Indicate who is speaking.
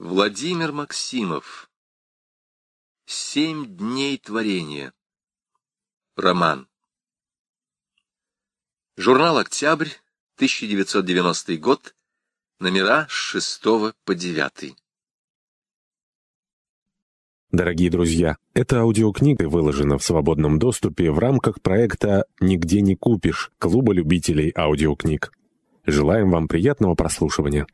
Speaker 1: Владимир Максимов. Семь дней творения. Роман. Журнал «Октябрь», 1990 год, номера с 6 по 9.
Speaker 2: Дорогие друзья, эта аудиокнига выложена в свободном доступе в рамках проекта «Нигде не купишь» Клуба любителей аудиокниг. Желаем вам приятного прослушивания.